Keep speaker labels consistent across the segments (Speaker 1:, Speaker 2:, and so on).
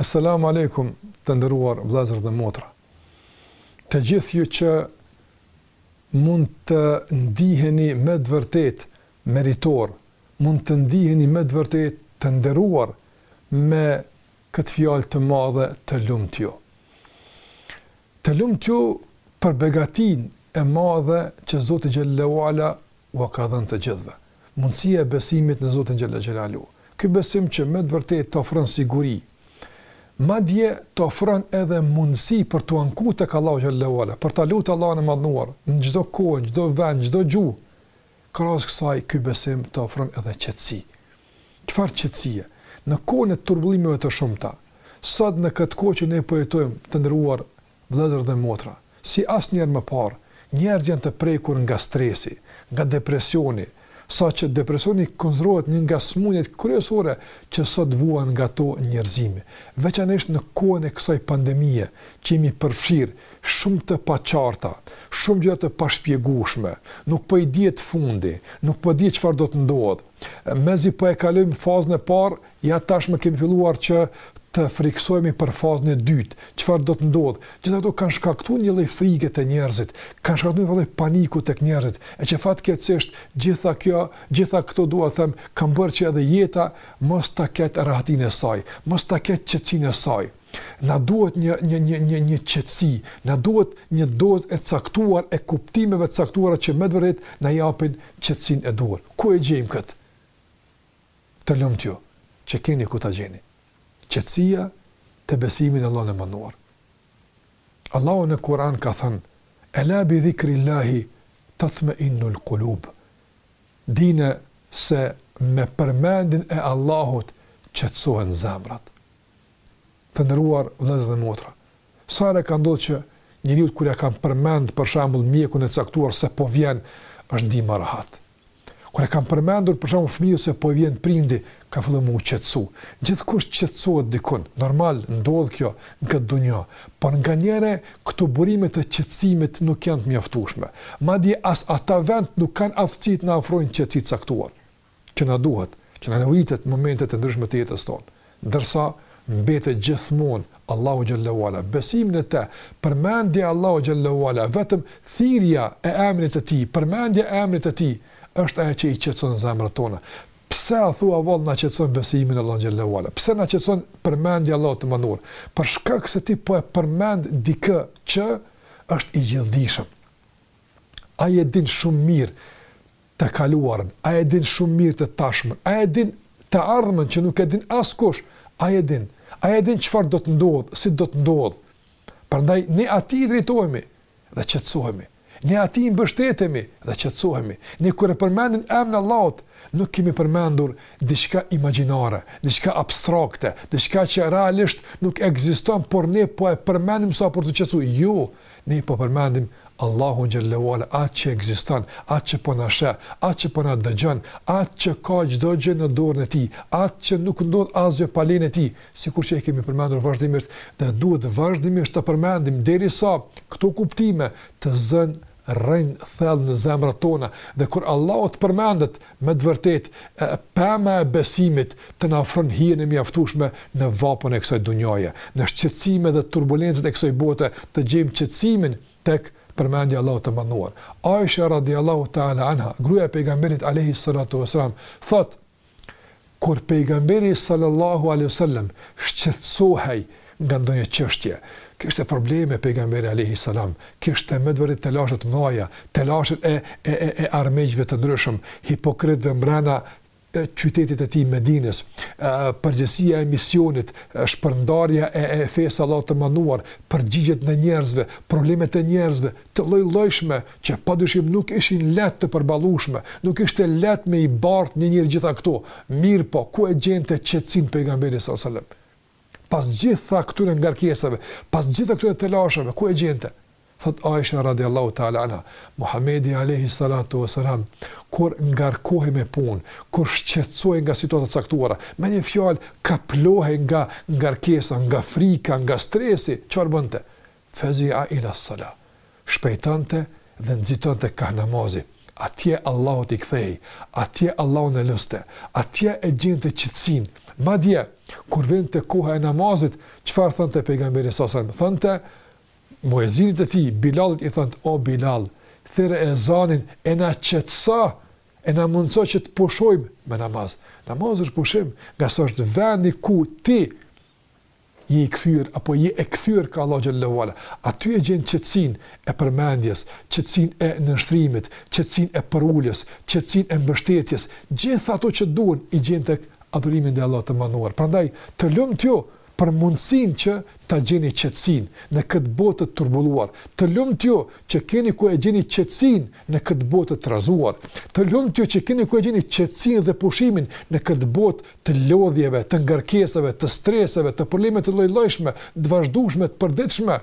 Speaker 1: Esselamu alejkum të nderuar vëllezër dhe motra. Të gjithë ju që mund të ndiheni me të vërtetë meritorë, mund të ndiheni me të vërtetë të nderuar me këtë fjalë të madhe, të lumtë ju. Të lumtë ju për begatinë e madhe që Zoti xhalla uala ua ka dhënë të gjithëve. Mundësia e besimit në Zotin xhalla xhelalu. Ky besim që me të vërtetë të ofron siguri, madje të ofron edhe mundësi për t'u anku tek Allahu xhalla uala, për ta lutë Allahun e Madhëruar në çdo kohë, në çdo vend, në çdo gjuhë. Krahas kësaj, ky besim të ofron edhe qetësi. Çfarë qetësie? Në kohën e turbullimeve të shumta, sot në këtë kohë që ne po jetojmë, të nderuar vëllezër dhe motra, si asnjëherë më parë, njerëzit janë të prekur nga stresi, nga depresioni, saqë depresioni konsiderohet një nga smundjet kryesore që sot vuan nga to njerëzimi, veçanërisht në kohën e kësaj pandemie që jemi përfshirë, shumë të paqarta, shumë gjëra të pashpjegueshme, nuk po i dihet fundi, nuk po dihet çfarë do të ndodhë. Mezi po e kalojmë fazën e parë, ja tashmë kemi filluar që të frikësohemi për fazën e dytë, çfarë do të ndodhë. Gjitha këto kanë shkaktuar një lloj frike te njerëzit, kanë shkaktuar një lloj paniku tek njerëzit, e që fatkeqësisht gjitha kjo, gjitha këto dua të them, kanë bërë që edhe jeta mos ta ketë rahatinë e saj, mos ta ketë qetësinë e saj. Na duhet një një një një një qetësi, na duhet një dozë e caktuar e kuptimeve të caktuara që me të vërtetë na japin qetësinë e duhur. Ku e gjejmë këtë? Të lumtë ju që keni ku ta gjeni. Qetësia te besimi në Allahun e Madhëruar. Allahu në Kur'an ka thënë: "Ela bi dhikrillahi tatma'innul qulub." Dine se me përmendjen e Allahut qetësohen zemrat. Të nderuar vëllezër dhe motra, sa herë ka ndodhur që njeriut kur ia kam përmend për shembull mjekun e caktuar se po vjen, është ndi më rehat. Kur ia kam përmendur për shembull fëmijës se po vjen prindi, ka filluar me u qetësu. Gjithkush qetësohet dikun, normal, ndodh kjo në këtë dunja, por nganjëherë këto burime të qetësimit nuk janë të mjaftueshme. Madje as ata vetë nuk kanë aftësi të na ofrojnë qetësi të caktuar. që na duhet, që na nevojitet në momente të ndryshme të jetës tonë, ndërsa mbetet gjithmonë Allahu xhalla uala, besimi në të, përmendja e Allahut xhalla uala, vetëm thirrja e emrit të tij, përmendja e emrit të tij është ajo që i qetëson zemrat tona. Pse a thua vallë na qetëson besimi në Allahun xhalla uala? Pse na qetëson përmendja e Allahut të madhëruar? Për shkak se ti po e përmend dikë që është i gjithdijshëm. Ai e din shumë mirë të kaluarën, Ai e din shumë mirë të tashmën, Ai e din të ardhmen që nuk e din askush, Ai e din, Ai e din çfarë do të ndodhë, si do të ndodhë. Prandaj ne Atij i drejtohemi dhe qetësohemi. Ne Atij i mbështetemi dhe qetësohemi. Ne kur e përmendim emrin e Allahut, nuk kemi përmendur diçka imagjinare, diçka abstrakte, diçka që realisht nuk ekziston, por ne po e përmendim sa për t'u qetësuar. Jo, Ne po përmendim Allahun xhelle uala, atë që ekziston, atë që po na sheh, atë që po na dëgjon, atë që ka çdo gjë në dorën e tij, atë që nuk ndodh asgjë pa lejen e tij, sikur që e kemi përmendur vazhdimisht dhe duhet vazhdimisht ta përmendim derisa këto kuptime të zënë rrënjë thellë në zemrat tona dhe kur Allahu të përmendet Me të vërtetë, pema e besimit të na ofron hijen e mjaftueshme në vapën e kësaj dunjaje. Në shqetësime dhe turbulencat e kësaj bote të gjejmë qetësimin tek përmendja e Allahut të Madhëruar. Aisha radijallahu ta'ala anha, gruaja e Pejgamberit alejhi ssalatu ves selam, thotë, Kur Pejgamberi sallallahu alejhi ve sellem shqetësohej nga ndonjë çështje, kishte probleme Pejgamberi alejhi selam, kishte me të vërtetë telashe të mëdha, telashet e e e e armiqve të ndryshëm, hipokritëve mbrena qytetit të tij Medinës, përgjegjësia e misionit, shpërndarja e e fesë së Allahut të Madhëruar, përgjigjet ndaj njerëzve, problemet e njerëzve të llojllojshme, që padyshim nuk ishin lehtë të përballueshme, nuk ishte lehtë me i bartë një njeri gjitha këto, mirëpo ku e gjente qetësinë Pejgamberi sallallahu alejhi ve sellem? Pas gjitha këtyre ngarkesave, pas gjitha këtyre telasheve, ku e gjente? Thotë Aisha radijallahu ta'ala anha, Muhamedi alejhi salatu ue selam, kur ngarkohej me punë, kur shqetësohej nga situata të caktuara, me një fjalë, kaplohej nga ngarkesa, nga frika, nga stresi, çfarë bënte? Fezi'a ila s-salah, shpejtonte dhe nxitonte kah namazi, atje Allahut i kthehej, atje Allahun e luste, atje e gjente qetësinë, madje kur vinte koha e namazit, çfarë thonte Pejgamberi sallallahu alejhi ve sellem, thonte muezinit të tij, Bilalit i thonte, o Bilal, thirre ezanin e na qetëso, e na mundëso që të pushojmë me namaz. Namazi është pushim, ngase është vendi ku ti, Je i kthyer apo je e kthyer ka Allahu xhelle uala, aty e gjen qetësinë e përmendjes, qetësinë e nënshtrimit, qetësinë e përuljes, qetësinë e mbështetjes, gjithë ato që duhen i gjen tek adhurimi ndaj Allahut të Madhëruar. Prandaj, të lumtë ju për mundësinë që ta gjeni qetësinë në këtë botë të turbulluar. Të lumtë ju që keni ku e gjeni qetësinë në këtë botë të trazuar. Të lumtë ju që keni ku e gjeni qetësinë dhe pushimin në këtë botë të lodhjeve, të ngarkesave, të streseve, të problemeve të llojllojshme, të vazhdueshme, të përditshme.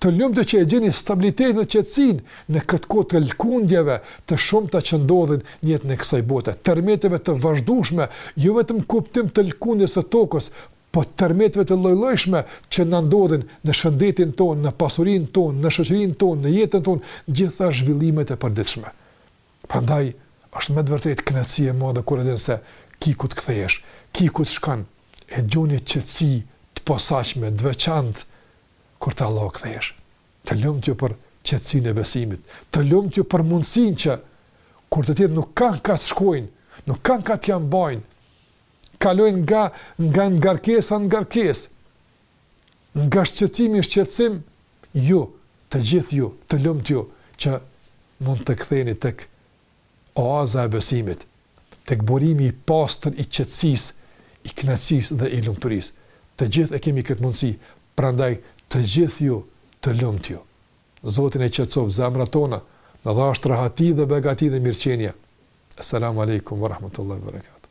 Speaker 1: Të lumtë ju që e gjeni stabilitetin dhe qetësinë në këtë kohë të lkundjeve të shumta që ndodhin në jetën e kësaj bote, tërmeteve të vazhdueshme, jo vetëm kuptim të lkundjes së tokës, po tërmeteve të llojllojshme që na ndodhin në shëndetin tonë, në pasurinë tonë, në shoqërinë tonë, në jetën tonë, gjitha zhvillimet e përditshme. Prandaj është me të vërtetë kënaqësi e madhe kur e din se ki ku të kthehesh, ki ku të shkon, e gjen një qetësi të posaçme, të veçantë kur te Allahu kthehesh. Të lumtë ju për qetësinë e besimit, të lumtë ju për mundësinë që kur të tjerë nuk kanë ka të shkojnë, nuk kanë ka t'ia mbajnë, kalojnë nga, nga ngarkesa në ngarkesë, Nga shqetësimi në shqetësim, ju, të gjithë ju, të lumtë ju, që mund të ktheheni tek oaza e besimit, tek burimi i pastër i qetësisë, i kënaqësisë dhe i lumturisë. Të gjithë e kemi këtë mundësi, prandaj të gjithë ju, të lumtë ju. Zoti na i qetësoftë zemrat tona, na dhashtë rehati dhe begati dhe mirëqenie. Eselamu Alejkum Ve Rahmetullahi Ve Berekatuhu.